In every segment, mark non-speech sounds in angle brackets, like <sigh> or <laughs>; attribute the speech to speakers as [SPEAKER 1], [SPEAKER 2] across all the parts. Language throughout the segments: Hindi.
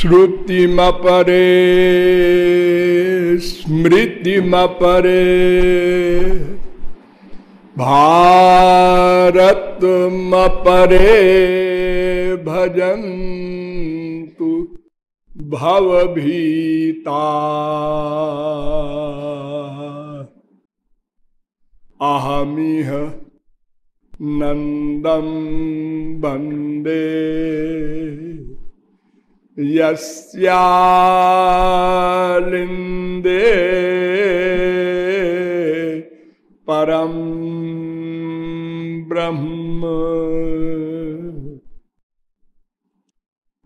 [SPEAKER 1] श्रुतिमपरे स्मृतिमपरे भारतमपरे भजन्तु भवभीता। अहमिह नन्दं वंदे। यस्यालिन्दे परम ब्रह्म।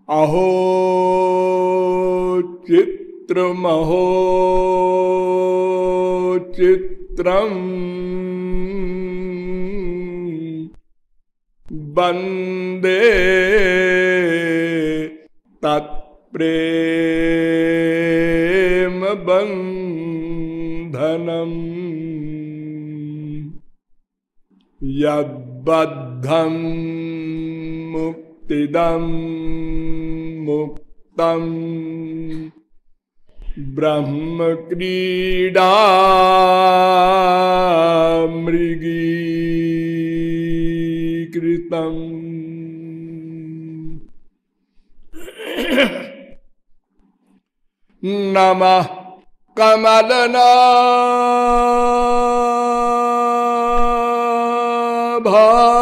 [SPEAKER 1] अहो चित्रमहो चित्रम् वंदे तत्प्रेम बन्धनम् यद्बद्धं मुक्तिदं मुक्तम् ब्रह्मक्रीडा मृगीकृतम्। नमः कमलना भाय।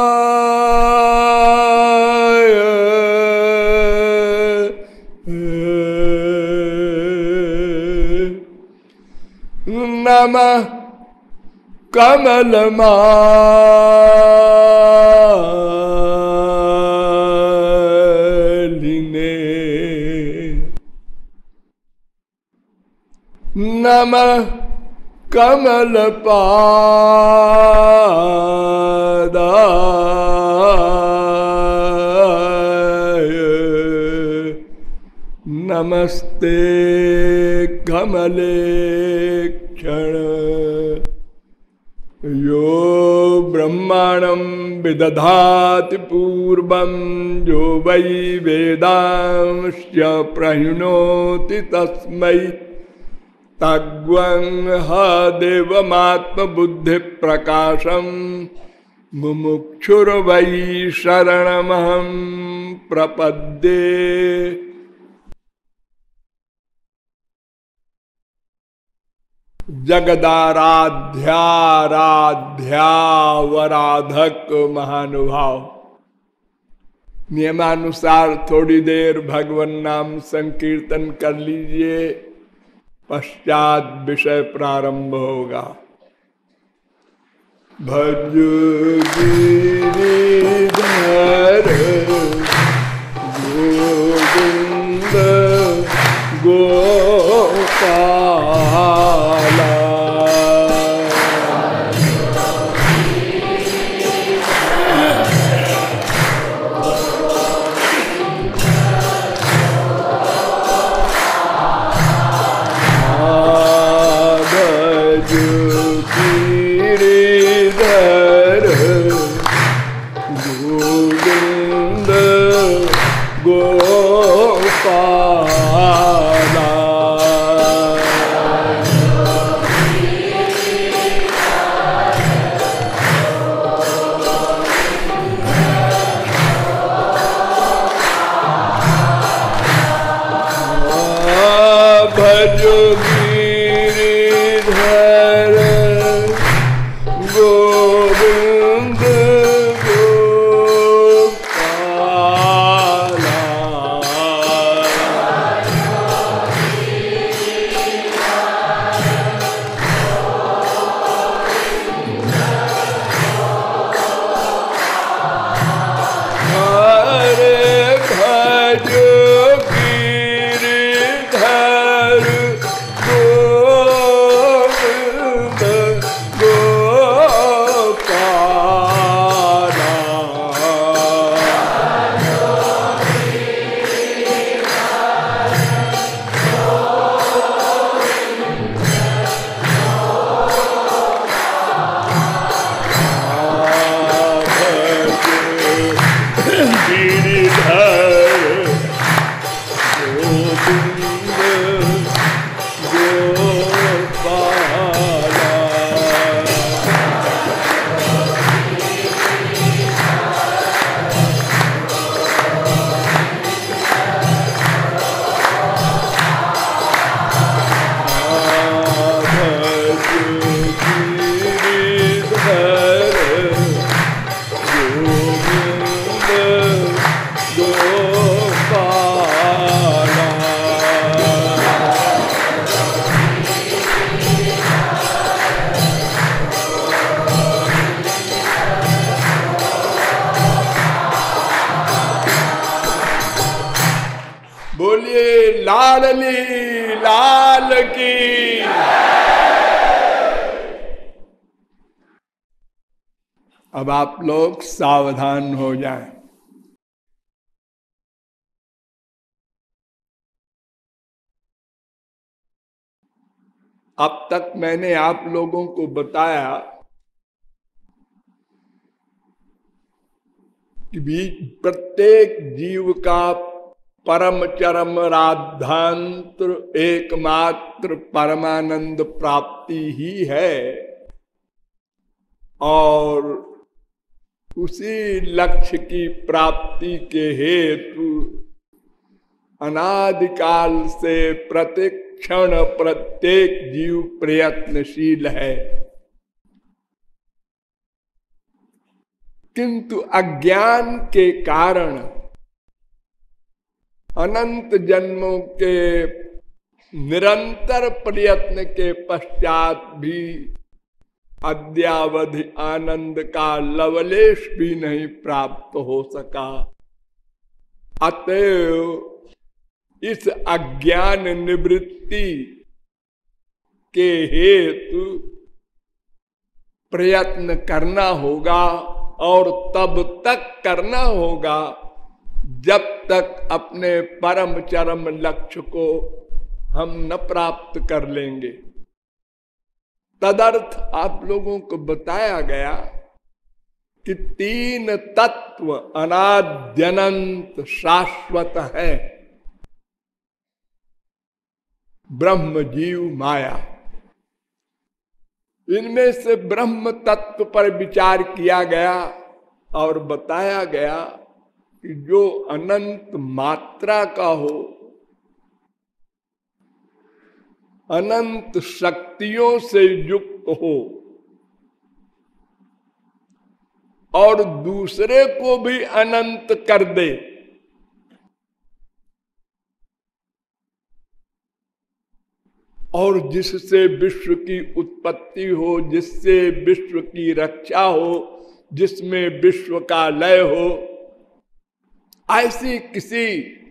[SPEAKER 1] कमलमा नमः कमलपादाय। नमस्ते कमले क्षण यो ब्रह्माणं विदधाति पूर्वं जो वै वेदांश्च प्रहिणोति तस्मै। तग्वं देवमात्मबुद्धि प्रकाशम मुमुक्षुर्वै शरणमहं प्रपद्ये। जगदाराध्याराध्यावराधक महानुभाव नियमानुसार थोड़ी देर भगवान नाम संकीर्तन कर लीजिए। पश्चात विषय प्रारंभ होगा। भज गिरिधर। अब आप लोग सावधान हो जाएँ। अब तक मैंने आप लोगों को बताया कि प्रत्येक जीव का परम चरम राधांत एकमात्र परमानंद प्राप्ति ही है और उसी लक्ष्य की प्राप्ति के हेतु अनादिकाल से प्रतिक्षण प्रत्येक जीव प्रयत्नशील है। किंतु अज्ञान के कारण अनंत जन्मों के निरंतर प्रयत्न के पश्चात भी अद्यावधि आनंद का लवलेश भी नहीं प्राप्त हो सका। अतएव इस अज्ञान निवृत्ति के हेतु प्रयत्न करना होगा और तब तक करना होगा जब तक अपने परम चरम लक्ष्य को हम न प्राप्त कर लेंगे। तदर्थ आप लोगों को बताया गया कि तीन तत्व अनाद्यनंत शाश्वत है। ब्रह्म जीव माया। इनमें से ब्रह्म तत्व पर विचार किया गया और बताया गया कि जो अनंत मात्रा का हो अनंत शक्तियों से युक्त हो और दूसरे को भी अनंत कर दे। और जिससे विश्व की उत्पत्ति हो, जिससे विश्व की रक्षा हो, जिसमें विश्व का लय हो, ऐसी किसी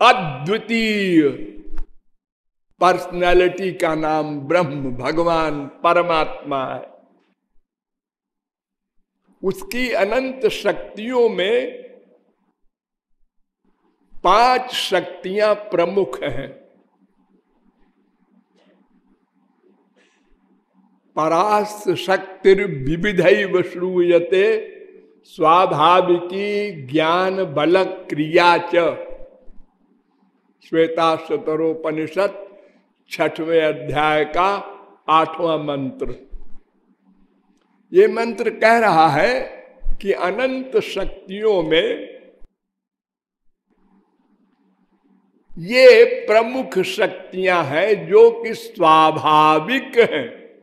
[SPEAKER 1] अद्वितीय पर्सनैलिटी का नाम ब्रह्म भगवान परमात्मा है। उसकी अनंत शक्तियों में पाँच शक्तियाँ प्रमुख हैं। परास शक्ति विविध श्रूयते, स्वाभाविकी ज्ञान बल क्रिया च। श्वेता शतरोपनिषद छठवें अध्याय का आठवां मंत्र। ये मंत्र कह रहा है कि अनंत शक्तियों में ये प्रमुख शक्तियाँ हैं जो कि स्वाभाविक हैं।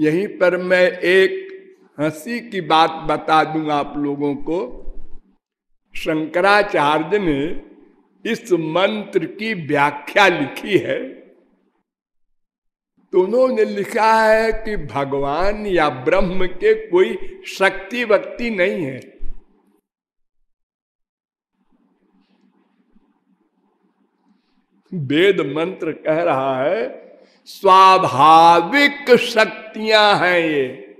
[SPEAKER 1] यहीं पर मैं एक हँसी की बात बता दूँ आप लोगों को। शंकराचार्य ने इस मंत्र की व्याख्या लिखी है। तो उन्होंने लिखा है कि भगवान या ब्रह्म के कोई शक्ति वक्ति नहीं है। वेद मंत्र कह रहा है, स्वाभाविक शक्तियाँ हैं ये।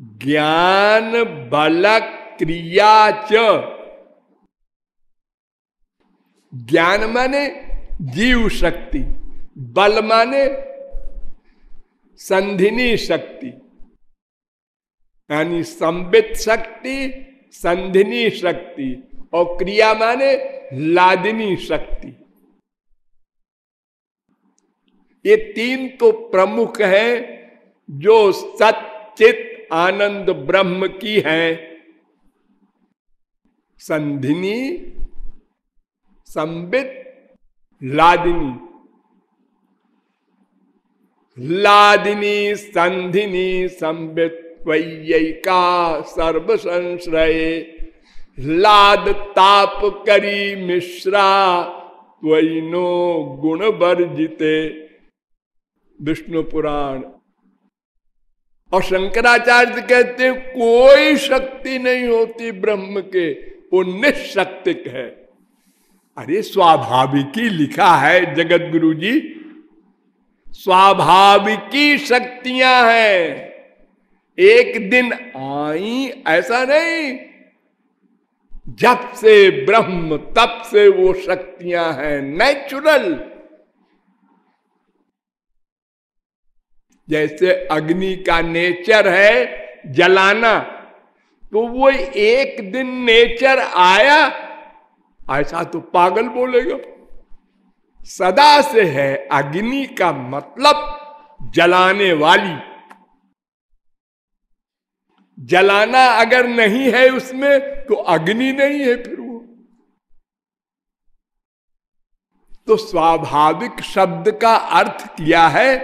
[SPEAKER 1] ज्ञान बल क्रिया च। ज्ञान माने जीव शक्ति, बल माने संधिनी शक्ति, यानी संबित शक्ति, संधिनी शक्ति, और क्रिया माने लादिनी शक्ति। ये तीन तो प्रमुख हैं जो सचित आनंद, ब्रह्म की है। संधिनी, संबित, लादिनी। लादिनी, संधिनी, संबित वैयिका सर्व संश्रय लाद ताप करी मिश्रा त्वनो गुण वर्जिते विष्णु पुराण। और शंकराचार्य कहते कोई शक्ति नहीं होती ब्रह्म के। वो निशक्तिक है। अरे, स्वाभाविकी लिखा है जगत गुरु जी स्वाभाविकी शक्तियाँ हैं। एक दिन आई, ऐसा नहीं। जब से ब्रह्म, तब से वो शक्तियाँ हैं नेचुरल जैसे अग्नि का नेचर है, जलाना। तो वो एक दिन नेचर आया, ऐसा तो पागल बोलेगा। सदा से है अग्नि का मतलब जलाने वाली। जलाना अगर नहीं है उसमें तो अग्नि नहीं है फिर वो। तो स्वाभाविक शब्द का अर्थ किया है,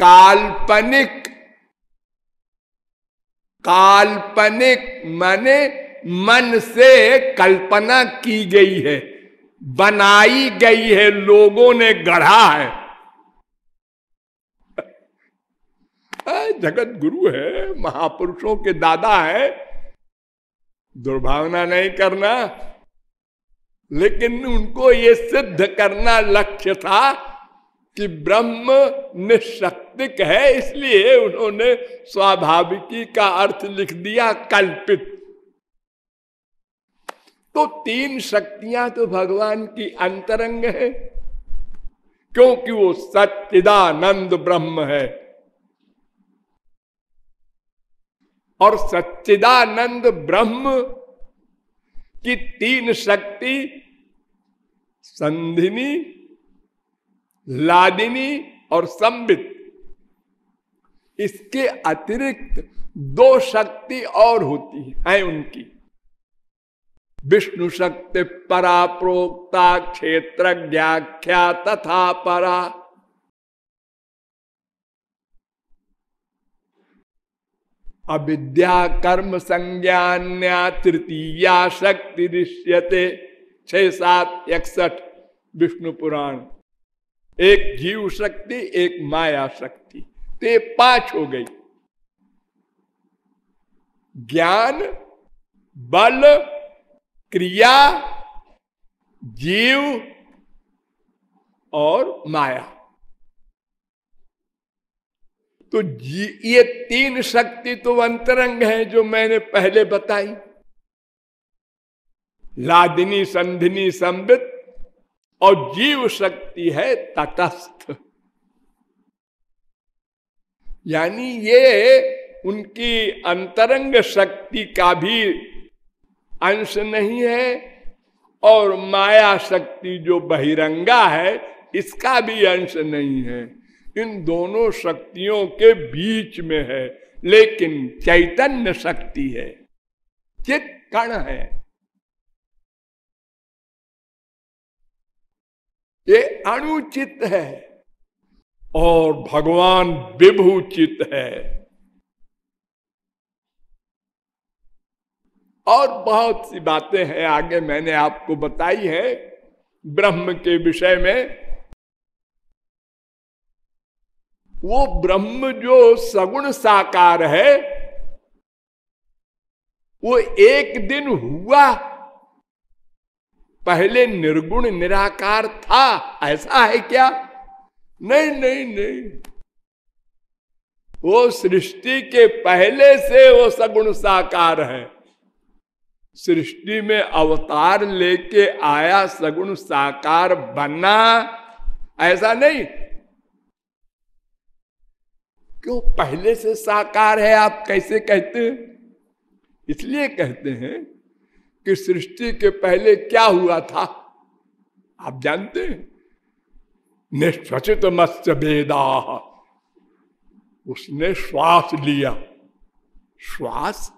[SPEAKER 1] काल्पनिक काल्पनिक माने मन से कल्पना की गई है, बनाई गई है, लोगों ने गढ़ा है। <laughs> जगत गुरु है, महापुरुषों के दादा है, दुर्भावना नहीं करना। लेकिन उनको ये सिद्ध करना लक्ष्य था कि ब्रह्म निशक्तिक है, इसलिए उन्होंने स्वाभाविकी का अर्थ लिख दिया कल्पित। तो तीन शक्तियाँ तो भगवान की अंतरंग है, क्योंकि वो सच्चिदानंद ब्रह्म है। और सच्चिदानंद ब्रह्म की तीन शक्ति संधिनी लादिनी और संबित। इसके अतिरिक्त दो शक्ति और होती है उनकी। विष्णु शक्ति परा प्रोक्ता क्षेत्र व्याख्या तथा परा। अविद्या कर्म संज्ञान्या तृतीया शक्ति दृश्यते। छह सात इकसठ विष्णु पुराण। एक जीव शक्ति, एक माया शक्ति। तो ये पाँच हो गई। ज्ञान, बल, क्रिया, जीव और माया। तो ये तीन शक्ति तो अंतरंग है जो मैंने पहले बताई। लादिनी, संधिनी, संबित और जीव शक्ति है तटस्थ। यानी ये उनकी अंतरंग शक्ति का भी अंश नहीं है और माया शक्ति जो बहिरंगा है, इसका भी अंश नहीं है। इन दोनों शक्तियों के बीच में है, लेकिन चैतन्य शक्ति है। चित कण है। ये अनुचित है और भगवान विभूचित है। और बहुत सी बातें हैं आगे मैंने आपको बताई है ब्रह्म के विषय में। वो ब्रह्म जो सगुण साकार है, वो एक दिन हुआ पहले निर्गुण निराकार था, ऐसा है क्या? नहीं नहीं नहीं। वो सृष्टि के पहले से वो सगुण साकार है। सृष्टि में अवतार लेके आया सगुण साकार बना, ऐसा नहीं। क्यों पहले से साकार है, आप कैसे कहते हैं? इसलिए कहते हैं कि सृष्टि के पहले क्या हुआ था? आप जानते हैं? निश्चित मत्स्य वेदा उसने श्वास लिया। श्वास?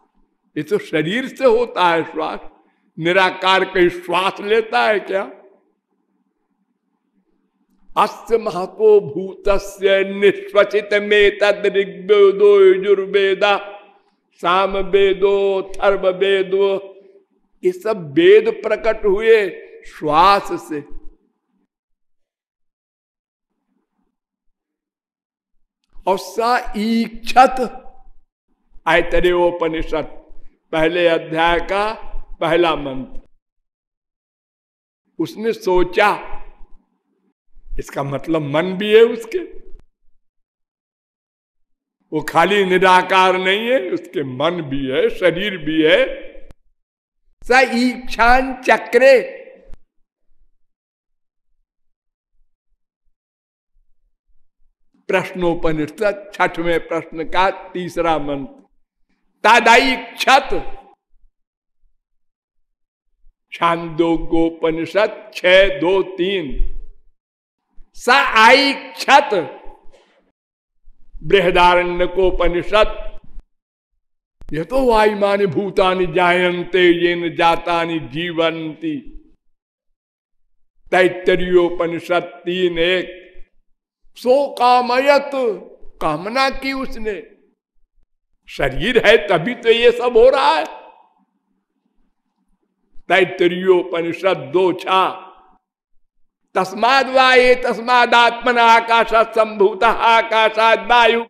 [SPEAKER 1] ये तो शरीर से होता है श्वास। निराकार कहीं श्वास लेता है क्या? अस्य महको भूत निश्वचित में तद ऋग्वेदो यजुर्वेदा। साम वेदो थर्व वेदो ये सब वेद प्रकट हुए श्वास से। और सा इच्छत आयतरेवोपनिषद पहले अध्याय का पहला मंत्र। उसने सोचा, इसका मतलब मन भी है उसके। वो खाली निराकार नहीं है, उसके मन भी है, शरीर भी है। स इच्छान चक्रे। प्रश्नोपनिषद, छठवें प्रश्न का तीसरा मंत्र। तादाई क्षत छांदोगोपनिषद, छ, दो, तीन। स आई क्षत बृहदारण्य को उपनिषद यह तो वायुमानी भूतानि जायन्ते ये न जाता जीवंती तैतरीयोपनिषद तीन एक सो कामयत, कामना की उसने। शरीर है तभी तो ये सब हो रहा है। तैतरीयोपनिषद दो छा। तस्माद वाये, तस्माद आत्मन आकाश संभूत आकाशाद वायु।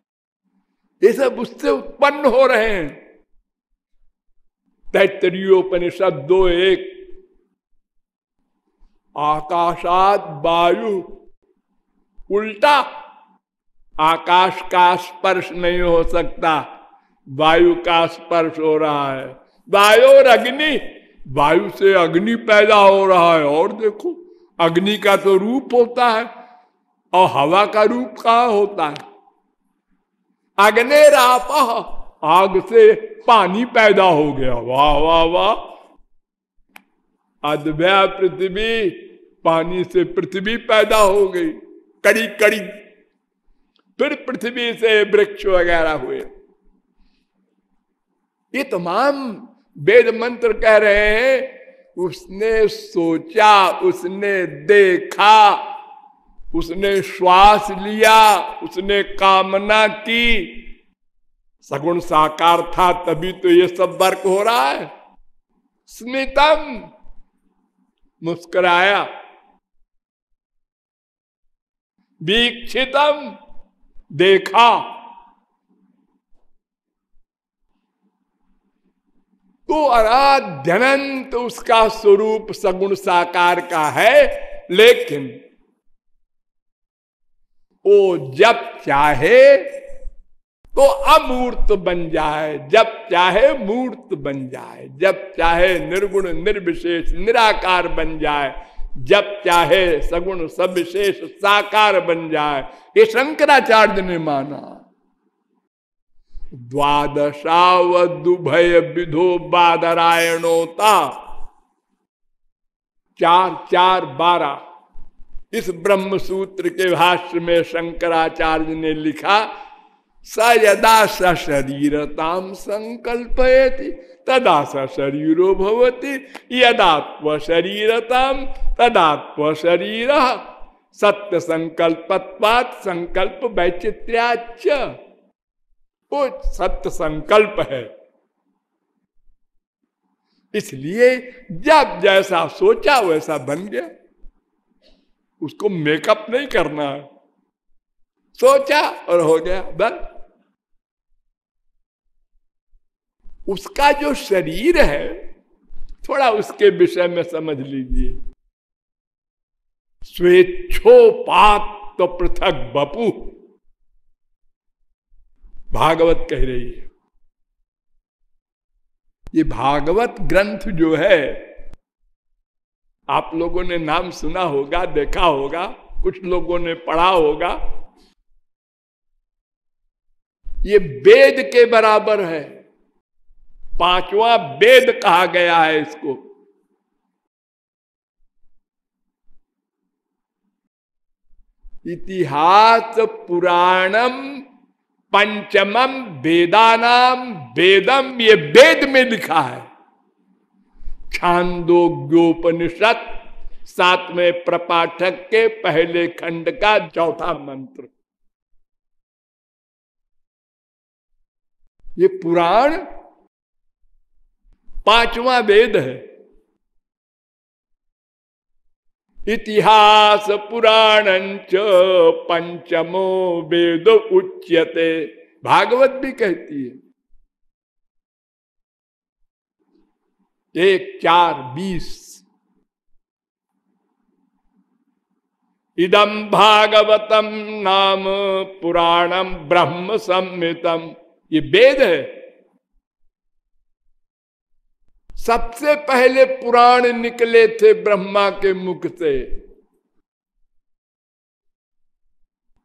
[SPEAKER 1] ये सब उससे उत्पन्न हो रहे हैं। तैतरीयोपनिषद दो एक। आकाशात वायु उल्टा, आकाश का स्पर्श नहीं हो सकता, वायु का स्पर्श हो रहा है। वायु और अग्नि, वायु से अग्नि पैदा हो रहा है। और देखो, अग्नि का तो रूप होता है और हवा का रूप कहा होता है? अग्नि राप आग से पानी पैदा हो गया। वाह वाह वाह। अद्भ्या पृथ्वी पानी से पृथ्वी पैदा हो गई। कड़ी कड़ी। फिर पृथ्वी से वृक्ष वगैरह हुए। ये तमाम वेद मंत्र कह रहे हैं, उसने सोचा, उसने देखा, उसने श्वास लिया, उसने कामना की सगुण साकार था, तभी तो ये सब वर्क हो रहा है। स्मितम, मुस्कुराया। वीक्षितम, देखा। तो अराध्यनंत उसका स्वरूप सगुण साकार का है, लेकिन वो जब चाहे तो अमूर्त बन जाए, जब चाहे मूर्त बन जाए, जब चाहे निर्गुण, निर्विशेष, निराकार बन जाए, जब चाहे सगुण, सविशेष, साकार बन जाए, ये शंकराचार्य ने माना। द्वादशावुभय विधो बादरायणोता। चार चार, बारह। इस ब्रह्म सूत्र के भाष्य में शंकराचार्य ने लिखा स यदा स शरीरताम संकल्पयति तदा स शरीरो भवति यदात्व शरीरताम तदात्व शरीर सत्य संकल्पत्वात् संकल्प वैचित्र्याच वो सत्य संकल्प है। इसलिए जब जैसा सोचा वैसा बन गया, उसको मेकअप नहीं करना। है सोचा और हो गया, बस। उसका जो शरीर है, थोड़ा उसके विषय में समझ लीजिए। स्वेच्छोपात तो पृथक बपू। भागवत कह रही है। ये भागवत ग्रंथ जो है, आप लोगों ने नाम सुना होगा, देखा होगा, कुछ लोगों ने पढ़ा होगा। ये वेद के बराबर है। पांचवा वेद कहा गया है इसको। इतिहास पुराणम पंचमम वेदानाम वेदम, ये वेद में लिखा है। छांदोग्योपनिषद, सातवें प्रपाठक के पहले खंड का चौथा मंत्र। ये पुराण पांचवा वेद है। इतिहास पुराण पंचमो वेद उच्यते। भागवत भी कहती है। एक, चार, बीस। इदम भागवतम नाम पुराणम ब्रह्म सम्मितम ये वेद है। सबसे पहले पुराण निकले थे ब्रह्मा के मुख से।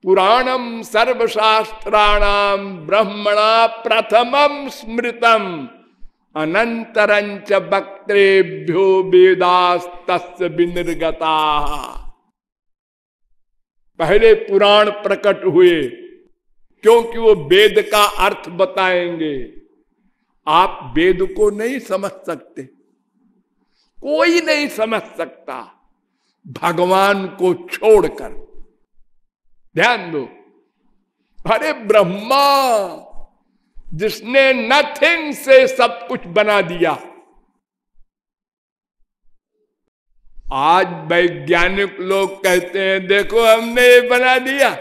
[SPEAKER 1] पुराणम सर्वशास्त्राणाम ब्रह्मणा प्रथमम स्मृतम। अनंतरंच वक्त्रेभ्यो वेदास्त विनिर्गता। पहले पुराण प्रकट हुए, क्योंकि वो वेद का अर्थ बताएँगे। आप वेद को नहीं समझ सकते। कोई नहीं समझ सकता। भगवान को छोड़कर। ध्यान दो। अरे ब्रह्मा, जिसने नथिंग से सब कुछ बना दिया। आज वैज्ञानिक लोग कहते हैं, देखो, हमने ये बना दिया।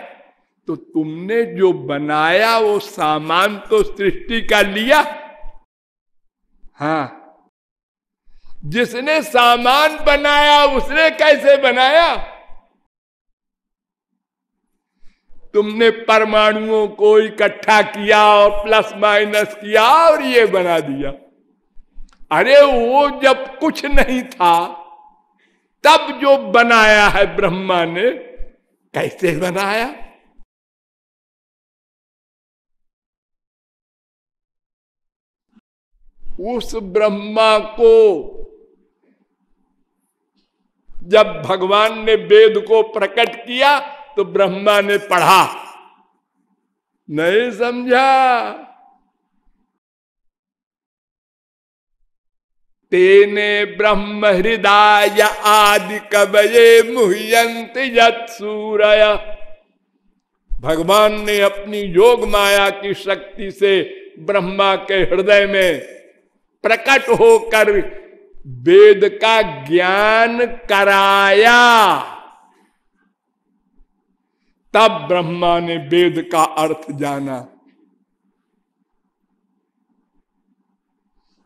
[SPEAKER 1] तो तुमने जो बनाया, वो सामान तो सृष्टि का लिया। हाँ। जिसने सामान बनाया, उसने कैसे बनाया? तुमने परमाणुओं को इकट्ठा किया और प्लस माइनस किया और ये बना दिया। अरे वो जब कुछ नहीं था, तब जो बनाया है ब्रह्मा ने, कैसे बनाया? उस ब्रह्मा को जब भगवान ने वेद को प्रकट किया तो ब्रह्मा ने पढ़ा। नहीं समझा। तेने ब्रह्म हृदय आदि कवये मुह्यंत सूरय। भगवान ने अपनी योग माया की शक्ति से ब्रह्मा के हृदय में प्रकट होकर वेद का ज्ञान कराया। तब ब्रह्मा ने वेद का अर्थ जाना।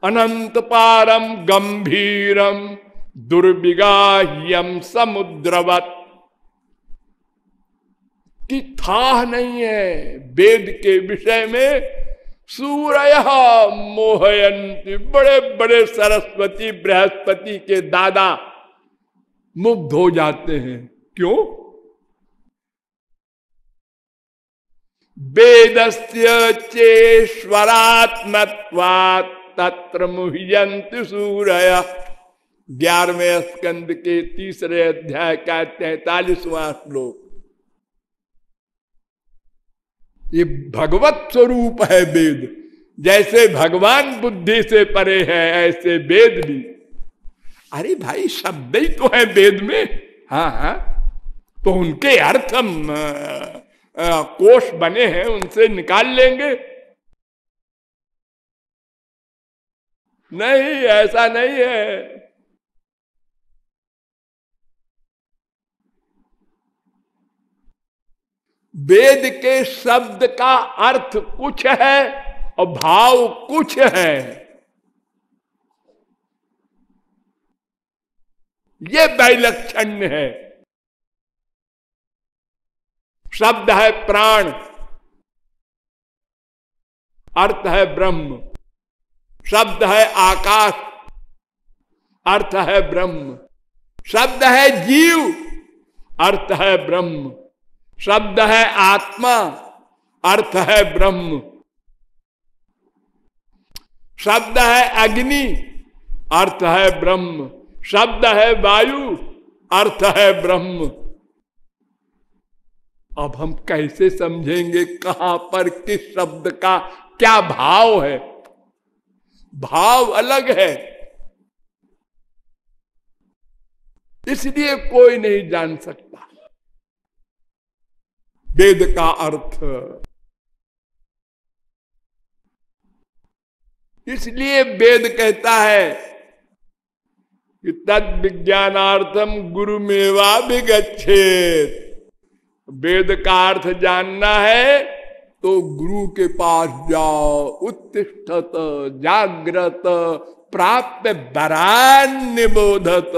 [SPEAKER 1] अनंत पारम गंभीरम दुर्विगाह्यम समुद्रवत। की था नहीं है वेद के विषय में सूर्य मोहयंती बड़े बड़े सरस्वती, बृहस्पति के दादा मुग्ध हो जाते हैं। क्यों? वेदस्य चेश्वरात्मत्वात् तत्र मुह्यंत सूर्य। ग्यारहवें स्कंद के तीसरे अध्याय का तैतालीसवां श्लोक। ये भगवत स्वरूप है वेद। जैसे भगवान बुद्धि से परे है, ऐसे वेद भी। अरे भाई, शब्द ही तो है वेद में। हाँ हाँ। तो उनके अर्थ हम कोष बने हैं, उनसे निकाल लेंगे। नहीं, ऐसा नहीं है। वेद के शब्द का अर्थ कुछ है और भाव कुछ है। ये वैलक्षण्य है। शब्द है प्राण, अर्थ है ब्रह्म, शब्द है आकाश, अर्थ है ब्रह्म, शब्द है जीव, अर्थ है ब्रह्म। शब्द है आत्मा, अर्थ है ब्रह्म। शब्द है अग्नि, अर्थ है ब्रह्म। शब्द है वायु, अर्थ है ब्रह्म। अब हम कैसे समझेंगे कहाँ पर किस शब्द का क्या भाव है? भाव अलग है। इसलिए कोई नहीं जान सकता। वेद का अर्थ। इसलिए वेद कहता है कि तद विज्ञानार्थम गुरु मेवा विगछेद वेद का अर्थ जानना है तो गुरु के पास जाओ, उत्तिष्ठत जागृत प्राप्त बरान निबोधत।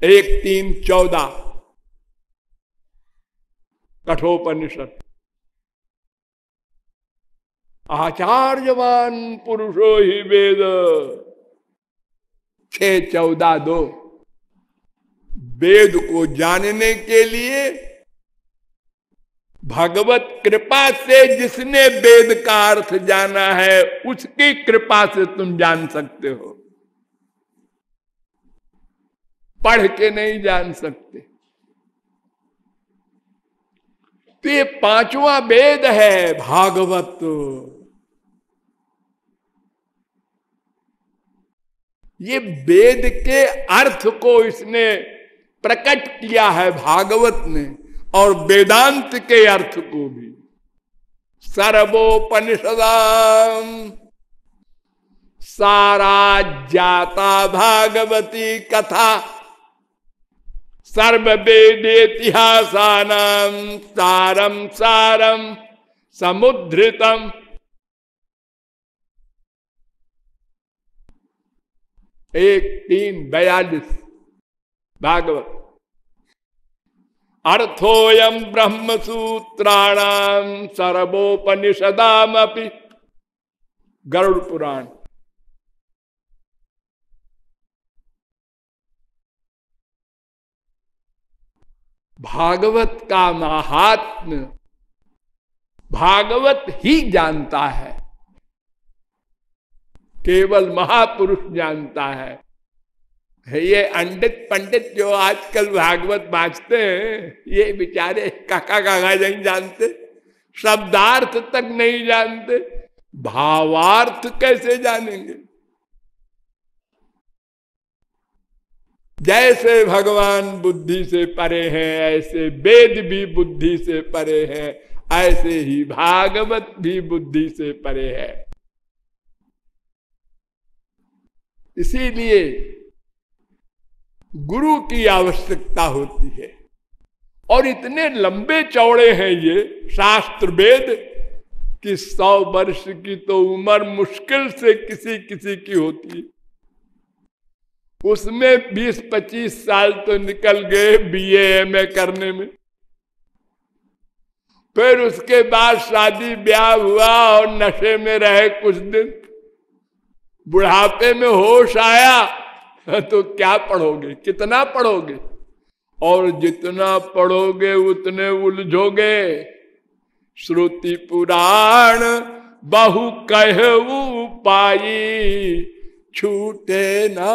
[SPEAKER 1] एक, तीन, चौदह। कठोपनिषद। आचार्यवान पुरुषो ही वेद। छ चौदह दो। वेद को जानने के लिए भगवत कृपा से जिसने वेद का अर्थ जाना है, उसकी कृपा से तुम जान सकते हो। पढ़ के नहीं जान सकते। तो ये पांचवा वेद है, भागवत। ये वेद के अर्थ को इसने प्रकट किया है भागवत ने, और वेदांत के अर्थ को भी। सर्वोपनिषदाम सारा जाता भागवती कथा सर्ववेदेतिहासानाम सारम सारम समुद्रितम। एक तीन बयालीस भागवत। अर्थोयम ब्रह्म सूत्राणाम सर्वोपनिषदाम गरुड़ पुराण भागवत का महात्म भागवत ही जानता है। केवल महापुरुष जानता है। ये अंडित पंडित जो आजकल भागवत बाजते हैं, ये बेचारे काका काका नहीं जानते, शब्दार्थ तक नहीं जानते, भावार्थ कैसे जानेंगे? जैसे भगवान बुद्धि से परे हैं, ऐसे वेद भी बुद्धि से परे हैं, ऐसे ही भागवत भी बुद्धि से परे है। इसीलिए गुरु की आवश्यकता होती है। और इतने लंबे चौड़े हैं ये शास्त्र वेद कि सौ वर्ष की तो उम्र मुश्किल से किसी किसी की होती है। उसमें बीस पच्चीस साल तो निकल गए बीए एम करने में। फिर उसके बाद शादी ब्याह हुआ और नशे में रहे कुछ दिन। बुढ़ापे में होश आया तो क्या पढ़ोगे? कितना पढ़ोगे? और जितना पढ़ोगे उतने उलझोगे। श्रुति पुराण बहु कहू पाई छूटे ना।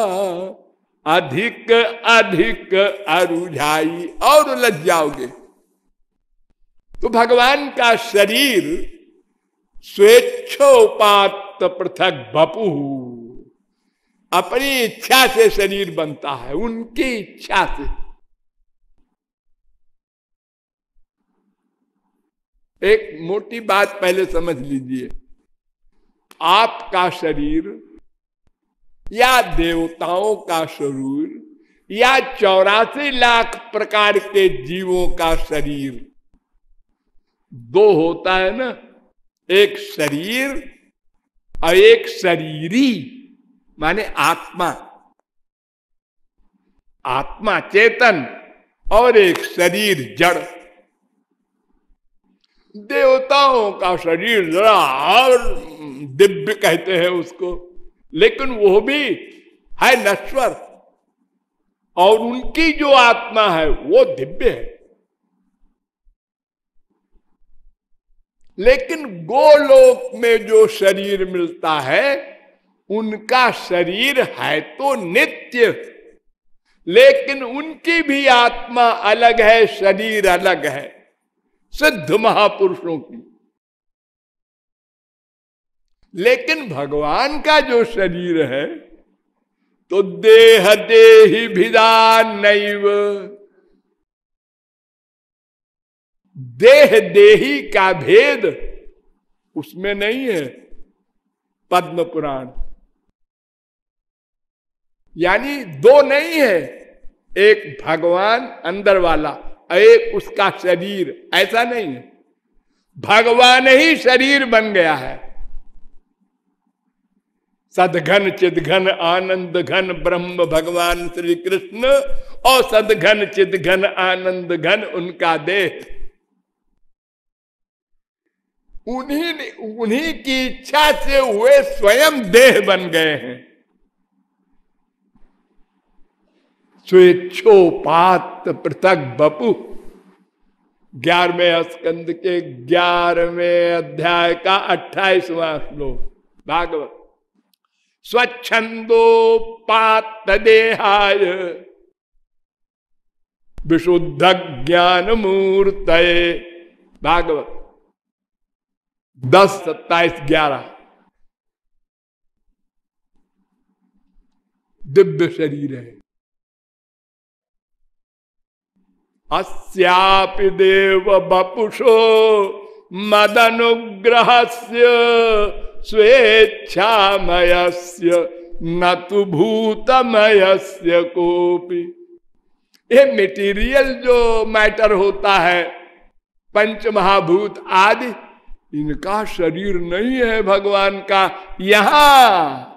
[SPEAKER 1] अधिक अधिक अरुझाई और लग जाओगे। तो भगवान का शरीर स्वेच्छोपात पृथक बपू। अपनी इच्छा से शरीर बनता है, उनकी इच्छा से। एक मोटी बात पहले समझ लीजिए। आपका शरीर या देवताओं का शरीर, या चौरासी लाख प्रकार के जीवों का शरीर। दो होता है ना, एक शरीर और एक शरीरी, माने आत्मा। आत्मा चेतन और एक शरीर जड़। देवताओं का शरीर जरा और दिव्य कहते हैं उसको। लेकिन वो भी है नश्वर। और उनकी जो आत्मा है, वो दिव्य है। लेकिन गोलोक में जो शरीर मिलता है, उनका शरीर है तो नित्य। लेकिन उनकी भी आत्मा अलग है, शरीर अलग है, सिद्ध महापुरुषों की। लेकिन भगवान का जो शरीर है तो देह देही भिदान नैव। देह देही का भेद उसमें नहीं है, पद्म पुराण। यानी दो नहीं है, एक भगवान अंदर वाला, एक उसका शरीर, ऐसा नहीं है। भगवान ही शरीर बन गया है। सदघन चिदघन आनंद घन ब्रह्म भगवान श्री कृष्ण और सदघन चिदघन आनंद घन उनका देह। उन्हीं उन्हीं की इच्छा से हुए स्वयं देह बन गए हैं। स्वेच्छोपात पृथक बपु, ग्यारहवें स्कंद के ग्यारहवें अध्याय का अट्ठाईसवां श्लोक, भागवत। स्वच्छंदोपात देहाय विशुद्ध ज्ञान मूर्त भागवत। दस, सत्ताईस, ग्यारह। दिव्य शरीर है। अस्यापि देव बपुषो मदनुग्रह स्वेच्छामय न तो भूतमय कोपी ये मेटीरियल जो मैटर होता है पंच महाभूत आदि, इनका शरीर नहीं है भगवान का। यहाँ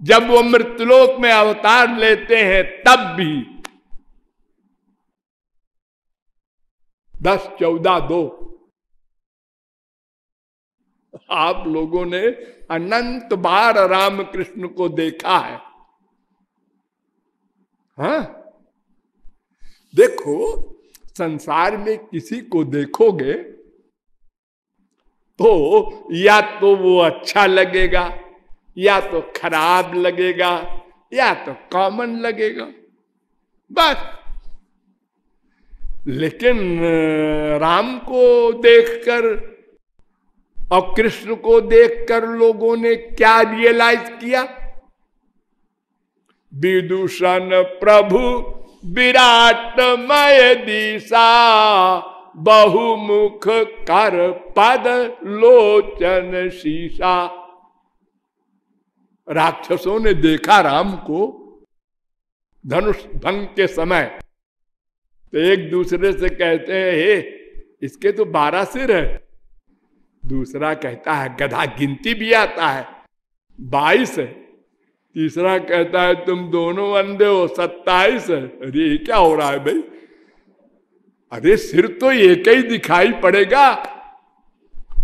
[SPEAKER 1] जब वो मृतलोक में अवतार लेते हैं, तब भी दस चौदह दो आप लोगों ने अनंत बार राम कृष्ण को देखा है हा? देखो, संसार में किसी को देखोगे तो या तो वो अच्छा लगेगा, या तो खराब लगेगा, या तो कॉमन लगेगा, बस लेकिन, राम को देखकर और कृष्ण को देखकर लोगों ने क्या रियलाइज़ किया? विदूषण प्रभु, विराटमय दिशा, बहुमुख कर पद लोचन शीशा। राक्षसों ने देखा राम को, धनुष भंग के समय तो एक दूसरे से कहते हैं, हे, इसके तो बारह सिर है। दूसरा कहता है, गधा गिनती भी आता है। बाईस है। तीसरा कहता है, तुम दोनों अंधे हो, सत्ताईस है। अरे क्या हो रहा है भाई? अरे, सिर तो एक ही दिखाई पड़ेगा।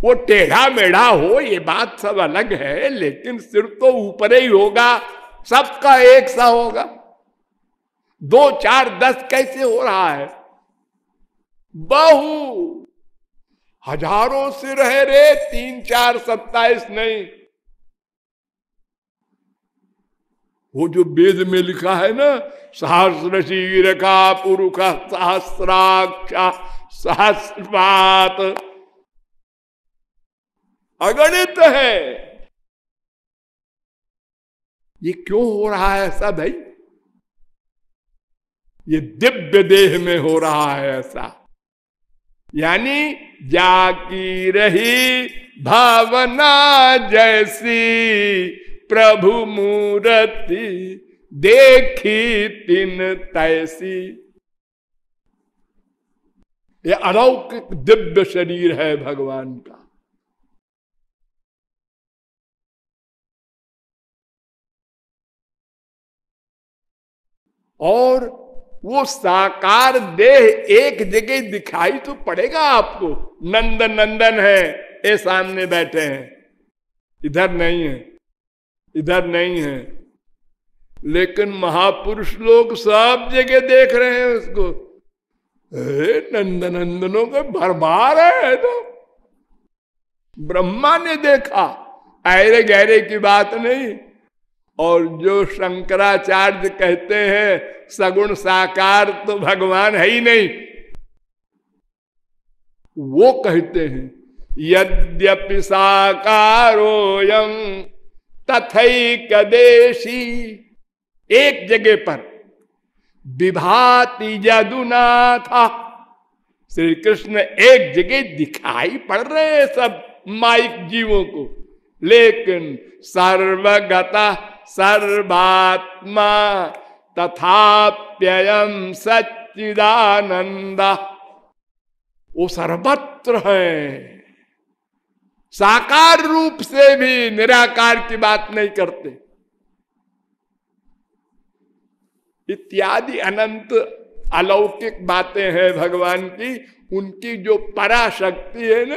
[SPEAKER 1] वो टेढ़ा मेढ़ा हो, ये बात सब अलग है, लेकिन सिर तो ऊपर ही होगा। सबका एक सा होगा। दो, चार, दस, कैसे हो रहा है? बहु हज़ारों से रहे रे, तीन चार सत्ताईस नहीं। वो जो वेद में लिखा है ना सहस्र शीर का पुरुष सहस्राक्ष, सहस्रपात। अगणित है। ये क्यों हो रहा है ऐसा भाई? ये दिव्य देह में हो रहा है ऐसा। यानी जाकी रही भावना जैसी प्रभु मूर्ति देखी तीन तैसी। ये अलौकिक दिव्य शरीर है भगवान का। और वो साकार देह एक जगह दिखाई तो पड़ेगा आपको। नंदन नंदन है, ये सामने बैठे हैं। इधर नहीं है, इधर नहीं है। लेकिन महापुरुष लोग सब जगह देख रहे हैं उसको। नंदन, नंदनों के भरमार है तो। ब्रह्मा ने देखा, ऐरे गहरे की बात नहीं। और जो शंकराचार्य कहते हैं, सगुण साकार तो भगवान है ही नहीं। वो कहते हैं, यद्यपि साकारोयम तथैकदेशी, एक जगह पर विभाति था श्री कृष्ण एक जगह दिखाई पड़ रहे हैं सब माइक जीवों को, लेकिन सर्वगता सर्वात्मा तथाप्ययम सच्चिदानंद वो सर्वत्र है। साकार रूप से भी निराकार की बात नहीं करते। इत्यादि अनंत अलौकिक बातें हैं भगवान की। उनकी जो पराशक्ति है ना,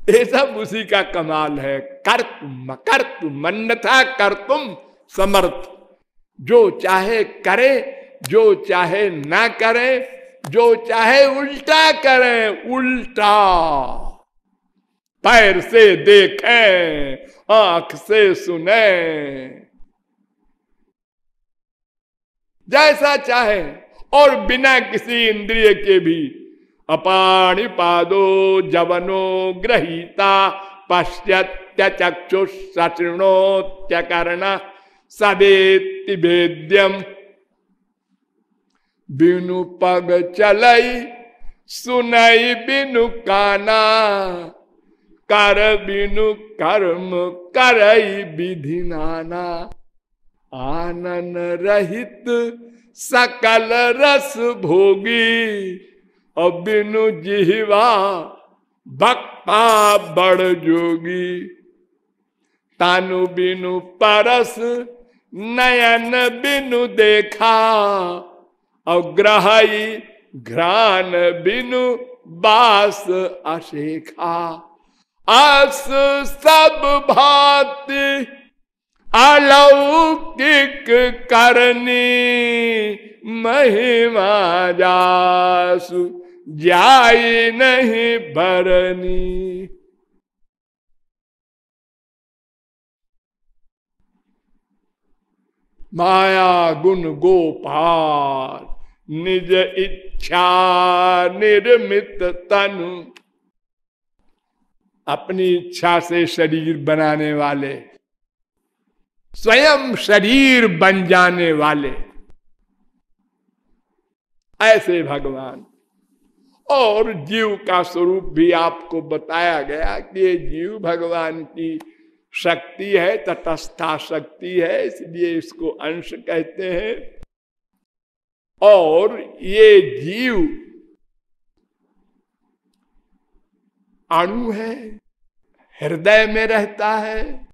[SPEAKER 1] ये सब उसी का कमाल है। कर्तुम कर्तुम मन्नथा कर्तुम समर्थ। जो चाहे करे, जो चाहे ना करे, जो चाहे उल्टा करे, उल्टा। पैर से देखें, आँख से सुने। जैसा चाहे, और बिना किसी इंद्रिय के भी। अपाणि पादो जवनो ग्रहीता पश्यत्य चक्षुष कर्ण सदेति भेद्यम बिनु पग चलई सुनई बिनु काना कर बिनु कर्म करई विधि नाना आनन रहित सकल रस भोगी और बिनु जिहवा भक्ता बड़ जोगी तानु बिनु परस नयन बिनु देखा और ग्रहई घ्रान बिनु बास अशेखा। अस सब भाति अलौकिक करनी महिमा जासु जाई नहीं भरनी। माया गुण गोपाल, निज इच्छा निर्मित तनु। अपनी इच्छा से शरीर बनाने वाले, स्वयं शरीर बन जाने वाले। ऐसे भगवान। और जीव का स्वरूप भी आपको बताया गया कि ये जीव भगवान की शक्ति है, तटस्था शक्ति है, इसलिए इसको अंश कहते हैं। और ये जीव अणु है, हृदय में रहता है,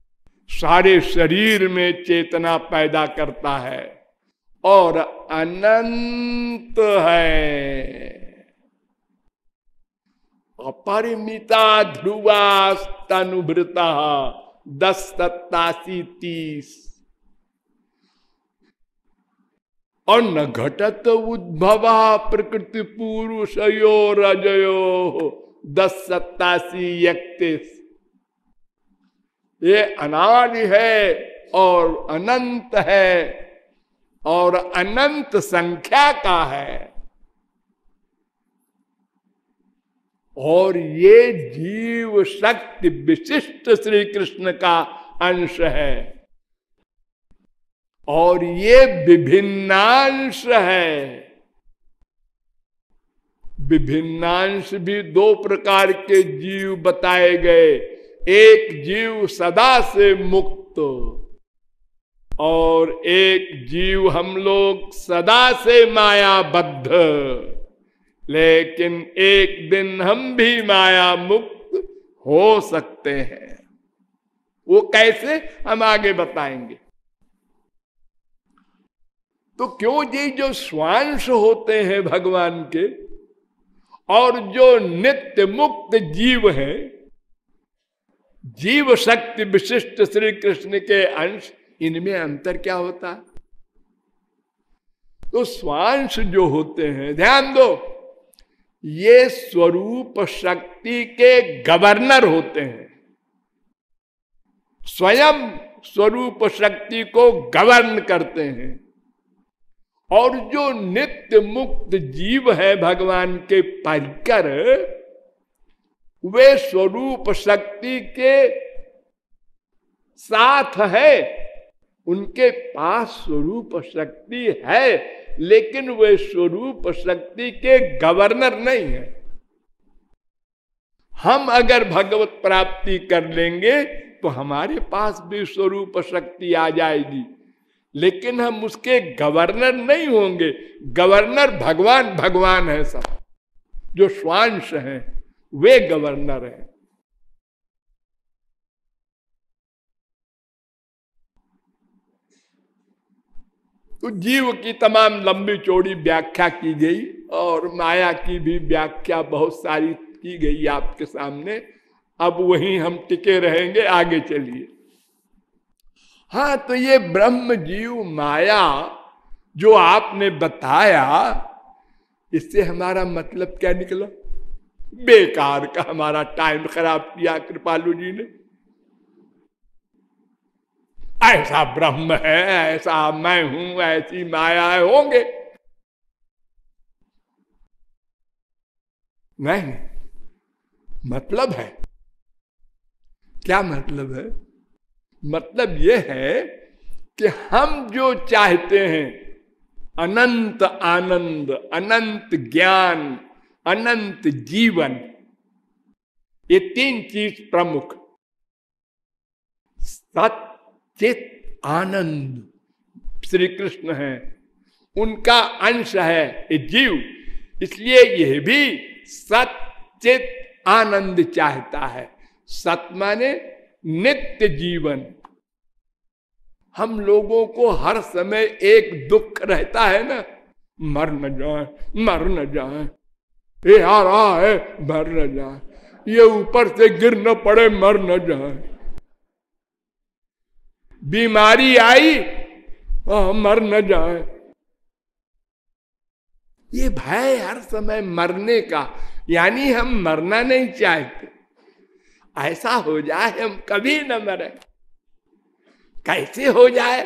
[SPEAKER 1] सारे शरीर में चेतना पैदा करता है और अनंत है। अपरिमिता ध्रुवा तनुभृता दस सत्तासी तीस। और न घटत उद्भवा प्रकृति पुरुष यो रजयो। दस सत्तासी इकतीस ये अनादि है और अनंत है और अनंत संख्या का है। और ये जीव शक्ति विशिष्ट श्री कृष्ण का अंश है। और ये विभिन्नांश है। विभिन्नांश भी दो प्रकार के जीव बताए गए। एक जीव सदा से मुक्त और एक जीव हम लोग सदा से मायाबद्ध। लेकिन एक दिन हम भी माया मुक्त हो सकते हैं। वो कैसे हम आगे बताएँगे? तो क्यों जी जो स्वांश होते हैं भगवान के और जो नित्य मुक्त जीव है, जीव शक्ति विशिष्ट श्री कृष्ण के अंश, इनमें अंतर क्या होता? तो स्वांश जो होते हैं, ध्यान दो। ये स्वरूप शक्ति के गवर्नर होते हैं। स्वयं स्वरूप शक्ति को गवर्न करते हैं। और जो नित्य मुक्त जीव है भगवान के परिकर, वे स्वरूप शक्ति के साथ है। उनके पास स्वरूप शक्ति है। लेकिन वे स्वरूप शक्ति के गवर्नर नहीं है। हम अगर भगवत प्राप्ति कर लेंगे तो हमारे पास भी स्वरूप शक्ति आ जाएगी। लेकिन हम उसके गवर्नर नहीं होंगे। गवर्नर भगवान भगवान है सब। जो स्वांश हैं, वे गवर्नर हैं। तो जीव की तमाम लंबी चौड़ी व्याख्या की गई और माया की भी व्याख्या बहुत सारी की गई आपके सामने। अब वही हम टिके रहेंगे, आगे चलिए। हाँ तो ये ब्रह्म जीव माया जो आपने बताया, इससे हमारा मतलब क्या निकला? बेकार का हमारा टाइम खराब किया, कृपालु जी ने। ऐसा ब्रह्म है, ऐसा मैं हूँ, ऐसी माया होंगे। नहीं मतलब है। क्या मतलब है? मतलब यह है कि हम जो चाहते हैं, अनंत आनंद, अनंत ज्ञान, अनंत जीवन, ये तीन चीज़ प्रमुख। सचित आनंद श्री कृष्ण है, उनका अंश है ये जीव। इसलिए यह भी सचित आनंद चाहता है। सत माने नित्य जीवन। हम लोगों को हर समय एक दुख रहता है ना, मर न जाए, मर न जाए ये आ रहा है, मर न जाए, ये ऊपर से गिर न पड़े, मर न जाए। बीमारी आई आ, मर न जाए। ये भय हर समय मरने का यानी हम मरना नहीं चाहते। ऐसा हो जाए हम कभी न मरे। कैसे हो जाए?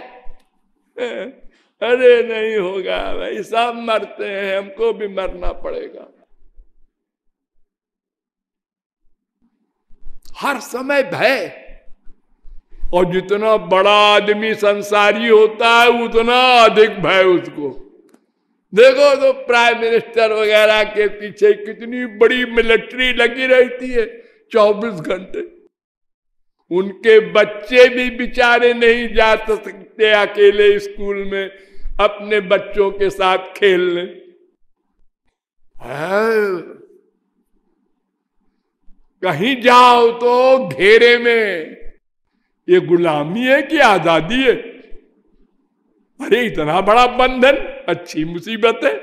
[SPEAKER 1] अरे नहीं होगा भाई सब मरते हैं हमको भी मरना पड़ेगा। हर समय भय और जितना बड़ा आदमी संसारी होता है, उतना अधिक भय उसको। देखो तो प्राइम मिनिस्टर वगैरह के पीछे कितनी बड़ी मिलिट्री लगी रहती है, चौबीस घंटे। उनके बच्चे भी बेचारे नहीं जा सकते अकेले स्कूल में, अपने बच्चों के साथ खेलने। कहीं जाओ तो घेरे में ये गुलामी है कि आज़ादी है। अरे, इतना बड़ा बंधन, अच्छी मुसीबत है।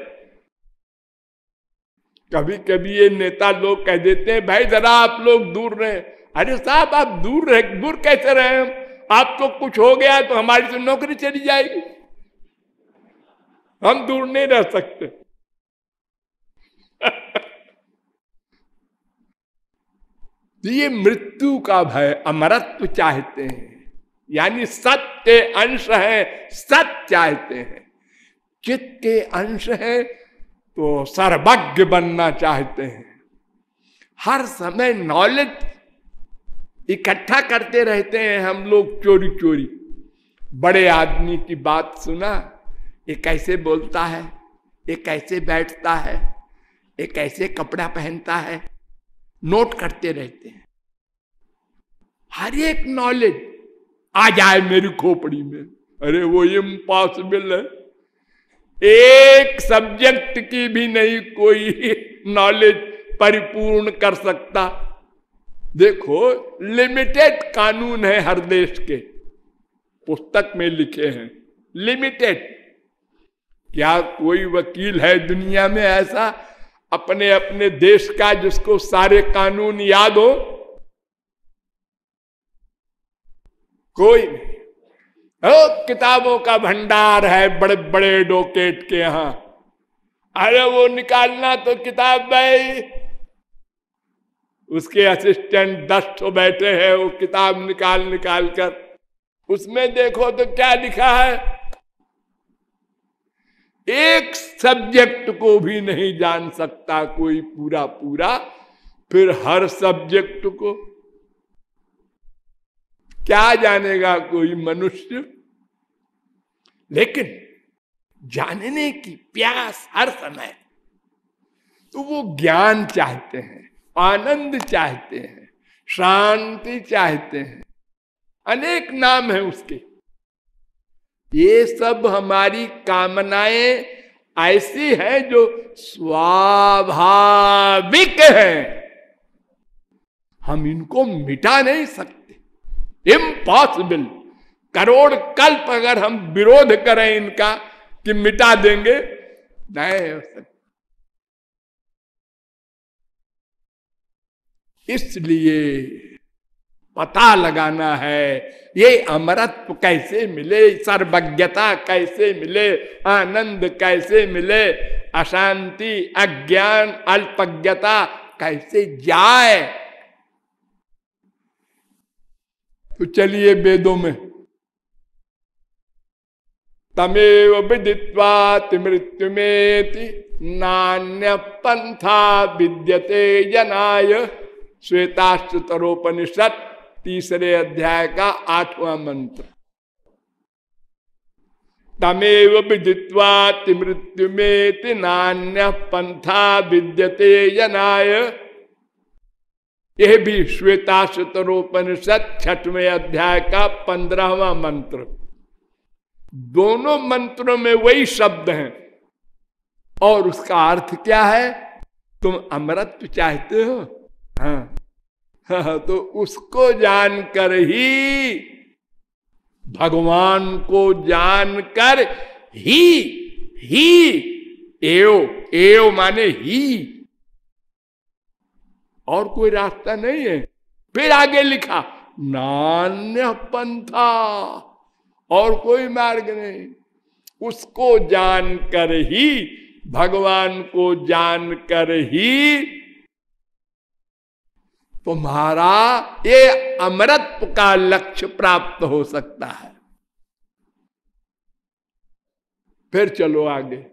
[SPEAKER 1] कभी कभी ये नेता लोग कह देते हैं, भाई, जरा आप लोग दूर रहे। अरे, साहब, आप दूर रहे, दूर कैसे रहे हम? आपको कुछ हो गया तो हमारी तो नौकरी चली जाएगी। हम दूर नहीं रह सकते। <laughs> तो ये मृत्यु का भय अमरत्व चाहते हैं। यानी सत्य अंश है, सत्य चाहते हैं। चित्त के अंश है तो सर्वज्ञ बनना चाहते हैं। हर समय नॉलेज इकट्ठा करते रहते हैं हम लोग चोरी चोरी बड़े आदमी की बात सुना, ये कैसे बोलता है, ये कैसे बैठता है, ये कैसे कपड़ा पहनता है नोट करते रहते हैं। हर एक नॉलेज आ जाए मेरी खोपड़ी में। अरे वो इम्पॉसिबल है। एक सब्जेक्ट की भी नहीं कोई नॉलेज परिपूर्ण कर सकता। देखो लिमिटेड कानून है हर देश के। पुस्तक में लिखे हैं लिमिटेड क्या कोई वकील है दुनिया में ऐसा? अपने अपने देश का जिसको सारे कानून याद हो कोई नहीं। ओ, किताबों का भंडार है बड़े बड़े डोकेट के यहाँ। अरे वो निकालना तो किताब भाई। उसके असिस्टेंट दस तो बैठे हैं वो किताब निकाल निकाल कर। उसमें देखो तो क्या लिखा है? एक सब्जेक्ट को भी नहीं जान सकता कोई पूरा पूरा, फिर हर सब्जेक्ट को। क्या जानेगा कोई मनुष्य? लेकिन जानने की प्यास हर समय। तो वो ज्ञान चाहते हैं, आनंद चाहते हैं, शांति चाहते हैं। अनेक नाम है उसके। ये सब हमारी कामनाएँ ऐसी हैं जो स्वाभाविक है। हम इनको मिटा नहीं सकते। इम्पॉसिबल करोड़ कल्प अगर हम विरोध करें इनका कि मिटा देंगे, नहीं हो सकता। इसलिए पता लगाना है, ये अमरत्व कैसे मिले, सर्वज्ञता कैसे मिले, आनंद कैसे मिले, अशांति, अज्ञान, अल्पज्ञता कैसे जाए? तो चलिए वेदों में। तमेव विदित्वा मृत्यु में नान्य पंथा विद्यते जनाय श्वेताश्चतरोपनिषद तीसरे अध्याय का आठवां मंत्र। तमेव विदित्वा मृत्यु में नान्य पंथा विद्यते जनाय यह भी श्वेताशतरोपनिषद छठवें अध्याय का पंद्रहवा मंत्र। दोनों मंत्रों में वही शब्द हैं। और उसका अर्थ क्या है? तुम अमृत चाहते हाँ, हाँ। तो उसको जानकर ही भगवान को जानकर ही ही, एव एव माने ही। और कोई रास्ता नहीं है। फिर आगे लिखा, नान्य पंथा। और कोई मार्ग नहीं। उसको जानकर ही, भगवान को जानकर ही तुम्हारा ये अमृत का लक्ष्य प्राप्त हो सकता है। फिर चलो आगे।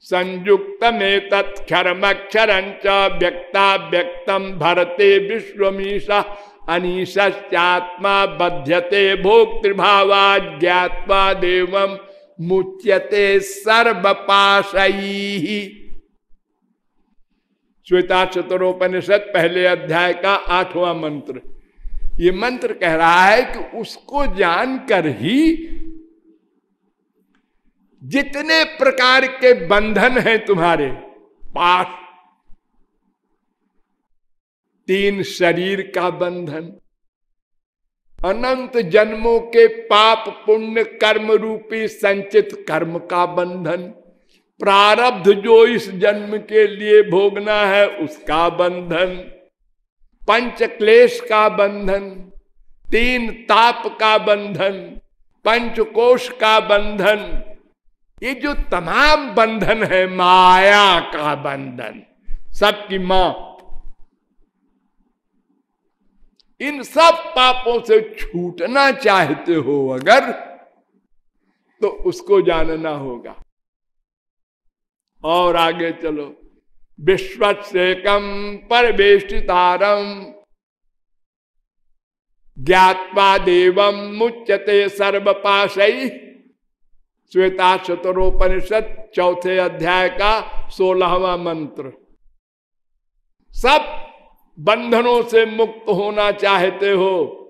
[SPEAKER 1] संयुक्त में तत्क्षरमक्षर व्यक्ता व्यक्तम भरते विश्वमीशा अनिश्चात्मा बध्यते भोक्तृभावा ज्ञावा देव मुच्यते सर्वपाशई श्वेता चतुरोपनिषद पहले अध्याय का आठवां मंत्र। ये मंत्र कह रहा है कि उसको जानकर ही जितने प्रकार के बंधन हैं तुम्हारे पास तीन शरीर का बंधन, अनंत जन्मों के पाप पुण्य कर्म रूपी संचित कर्म का बंधन प्रारब्ध जो इस जन्म के लिए भोगना है, उसका बंधन पंच क्लेश का बंधन, तीन ताप का बंधन, पंचकोश का बंधन, ये जो तमाम बंधन है, माया का बंधन, सबकी माँ। इन सब पापों से छूटना चाहते हो अगर तो उसको जानना होगा। और आगे चलो। विश्व से कम परवेष्टितारम। ज्ञावा देवम मुच्यते सर्वपाशई श्वेता चतुरोपनिषद चौथे अध्याय का सोलहवा मंत्र। सब बंधनों से मुक्त होना चाहते हो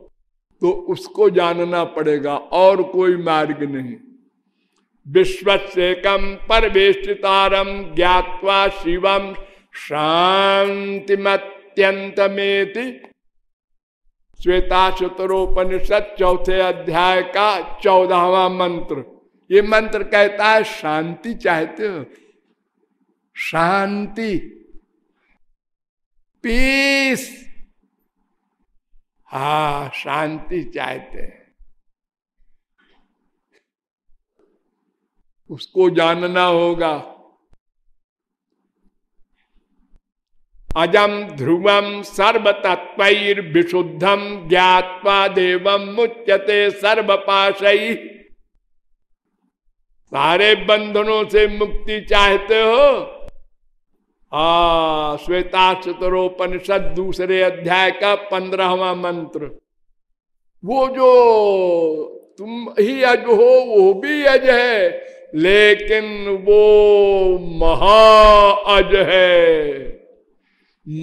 [SPEAKER 1] तो उसको जानना पड़ेगा, और कोई मार्ग नहीं। विश्व से कम परवेष्टितारम ज्ञावा शिवम शांतिमत्यंतमेति श्वेता चतुरोपनिषद चौथे अध्याय का चौदहवा मंत्र। ये मंत्र कहता है, शांति चाहते हो? शांति। पीस। हा, शांति चाहते हैं। उसको जानना होगा। अजम ध्रुवम सर्व सर्वतत्व विशुद्धम ज्ञावा देवम मुच्यते सर्वपाशई सारे बंधनों से मुक्ति चाहते हो? आ श्वेता चतुरोपनिषद दूसरे अध्याय का पंद्रहवा मंत्र। वो जो तुम ही अज हो, वो भी अज है। लेकिन वो महा अज है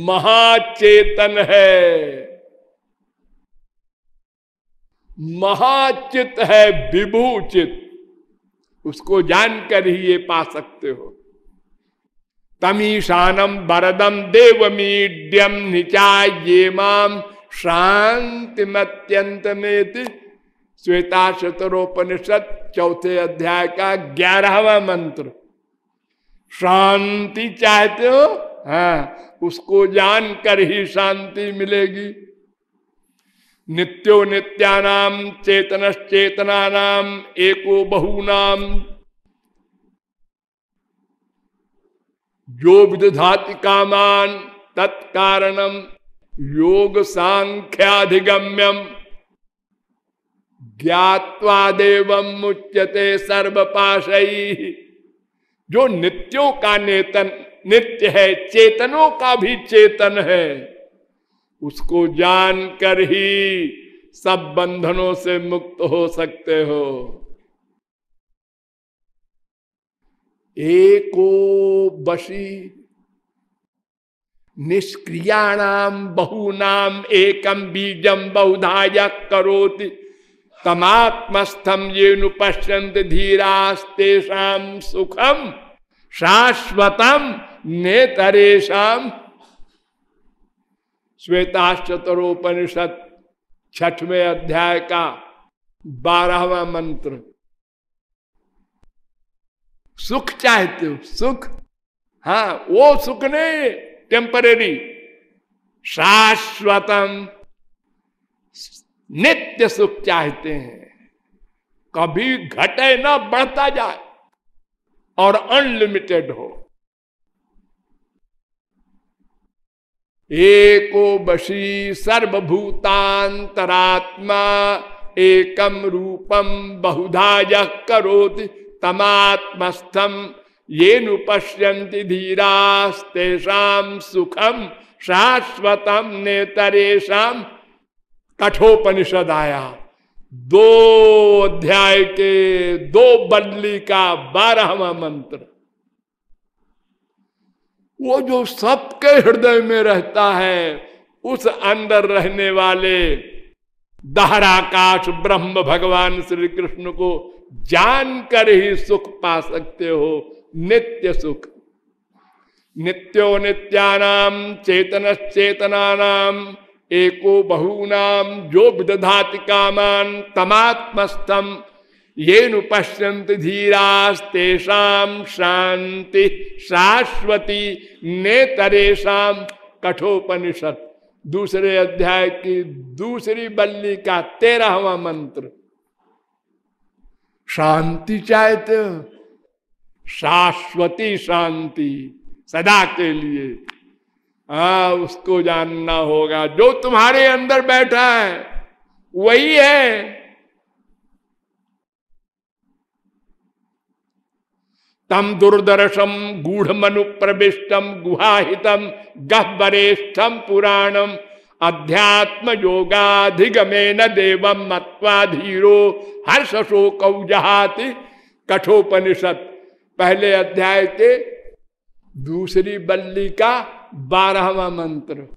[SPEAKER 1] महाचेतन है। महाचित है विभूचित, उसको जानकर ही ये पा सकते हो। तमीशानम बरदम देव देवमीड्यम निचा ये माम शांतिमत्यंत में श्वेता शतरोपनिषद चौथे अध्याय का ग्यारहवा मंत्र। शांति चाहते हो? हाँ उसको जानकर ही शांति मिलेगी। नित्यो नित्यानाम चेतन चेतना नाम एको बहुनाम। जो विदधाति कामान तत्कारणम योग सांख्याधिगम्यम ज्ञावादेव मुच्यते सर्वपाशई जो नित्यों का नेतन, नित्य है, चेतनों का भी चेतन है, उसको जानकर ही सब बंधनों से मुक्त हो सकते हो। एको बशी निष्क्रियाणाम बहुनाम एकम बीजम बहुधाय करोति। तमात्मस्थम ये नुपश्यंत धीरास्तेषाम सुखम शाश्वतम नेतरेशम श्वेताश्चतरोपनिषद छठवें अध्याय का बारहवा मंत्र। सुख चाहते हो? सुख? हाँ वो सुख नहीं टेम्परेरी शाश्वतम। नित्य सुख चाहते हैं। कभी घटे ना बढ़ता जाए और अनलिमिटेड हो। एको बशी सर्वभूतांतरात्मा एकम रूपम बहुधा करोत तमात्मस्थम ये नुपश्यंति धीरास्तेषाम सुखम शाश्वतम नेतरेशम कठोपनिषद आया दो अध्याय के दो बदली का बारहवा मंत्र। वो जो सबके हृदय में रहता है, उस अंदर रहने वाले दहराकाश ब्रह्म भगवान श्री कृष्ण को जानकर ही सुख पा सकते हो, नित्य सुख। नित्यो नित्यानाम चेतन चेतना नाम एको बहुनाम जो विदधाति कामान तमात्मस्थम ये नुपश्यंत धीरास्तेषाम शांति शाश्वती नेतरेशम कठोपनिषद दूसरे अध्याय की दूसरी बल्ली का तेरहवा मंत्र। शांति चाहते शाश्वती शांति सदा के लिए। हाँ उसको जानना होगा। जो तुम्हारे अंदर बैठा है, वही है। तम दुर्दर्शम गूढ़ मनु प्रविष्टम गुहाहितम गहबरेष्ठम पुराणम अध्यात्म योगाधिगमे न देवम मत्वा धीरो हर्ष शोक जहाति कठोपनिषद पहले अध्याय के दूसरी बल्ली का बारहवा मंत्र।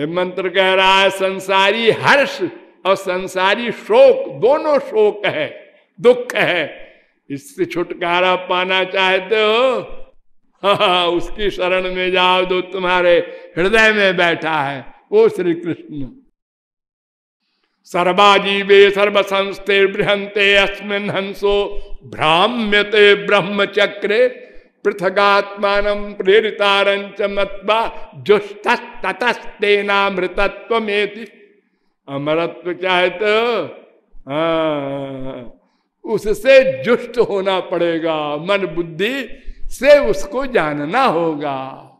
[SPEAKER 1] ये मंत्र कह रहा है, संसारी हर्ष और संसारी शोक, दोनों शोक है, दुख है। इससे छुटकारा पाना चाहते हो? <laughs> हाँ उसकी शरण में जाओ जो तुम्हारे हृदय में बैठा है, वो श्री कृष्ण सर्वाजीवे सर्व संस्थे बृहंते अस्मिन हंसो भ्राम्यते ब्रह्म चक्रे पृथगात्मान प्रेरितारंच मत्वा जुष्टतस्तेनामृतत्व में अमरत्व चाहते हो हाँ उससे जुष्ट होना पड़ेगा, मन बुद्धि से उसको जानना होगा।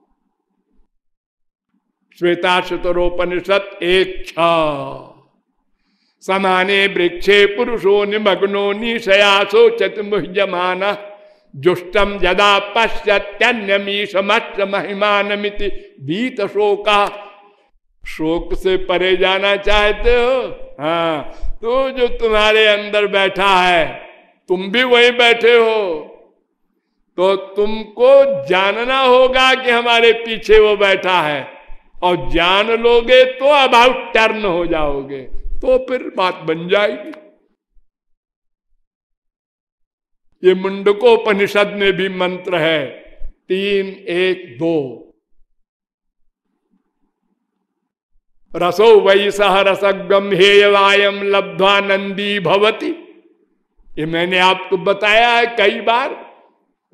[SPEAKER 1] श्वेता शतरोपनिषद एक छ समाने वृक्षे पुरुषो निमग्नो निशयासो चतुर्भुजमाना जुष्टम जदा पश्यत्यन्यमीशमच महिमानमिति बीत शोका शोक से परे जाना चाहते हो? हाँ तो जो तुम्हारे अंदर बैठा है, तुम भी वही बैठे हो। तो तुमको जानना होगा कि हमारे पीछे वो बैठा है। और जान लोगे तो अभाव टर्न हो जाओगे। तो फिर बात बन जाएगी। ये मुंडकोपनिषद में भी मंत्र है। तीन, एक, दो। रसो वही सह रसगम हे वायम लब्ध्वा नंदी भवती। ये मैंने आपको बताया है कई बार।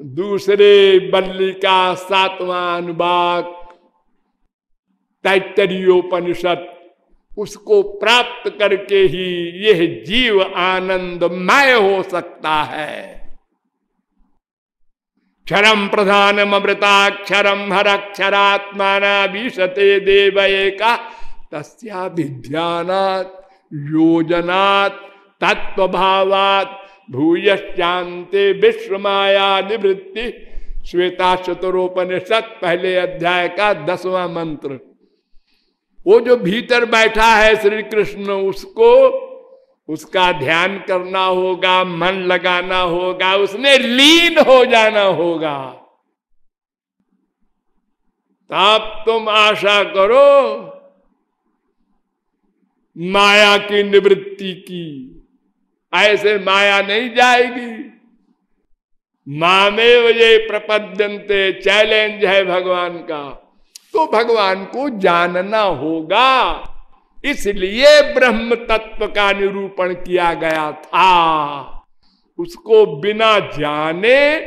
[SPEAKER 1] दूसरे बल्ली का सातवां अनुवाक तैतरीयोपनिषद उसको प्राप्त करके ही यह जीव आनंदमय हो सकता है। क्षरम प्रधानम अमृताक्षरम हरक्षरात्मा विशते देव का तस्या विद्यानात् योजनात् तत्व भावात भूयश्चांते विश्व माया निवृत्ति। श्वेता चतुरोपनिषद पहले अध्याय का दसवां मंत्र। वो जो भीतर बैठा है श्री कृष्ण उसको उसका ध्यान करना होगा, मन लगाना होगा उसमें लीन हो जाना होगा। तब तुम आशा करो, माया की निवृत्ति की, ऐसे माया नहीं जाएगी। मामेव ये प्रपद्यंते चैलेंज है भगवान का तो भगवान को जानना होगा। इसलिए ब्रह्म तत्व का निरूपण किया गया था। उसको बिना जाने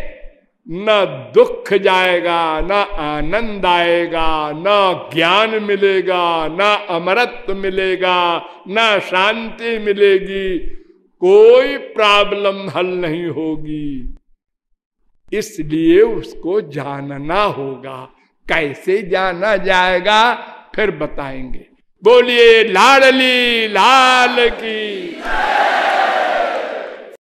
[SPEAKER 1] न दुख जाएगा, न आनंद आएगा, न ज्ञान मिलेगा, न अमरत्व मिलेगा, न शांति मिलेगी, कोई प्रॉब्लम हल नहीं होगी। इसलिए उसको जानना होगा। कैसे जाना जाएगा, फिर बताएँगे। बोलिए लाडली लाल की।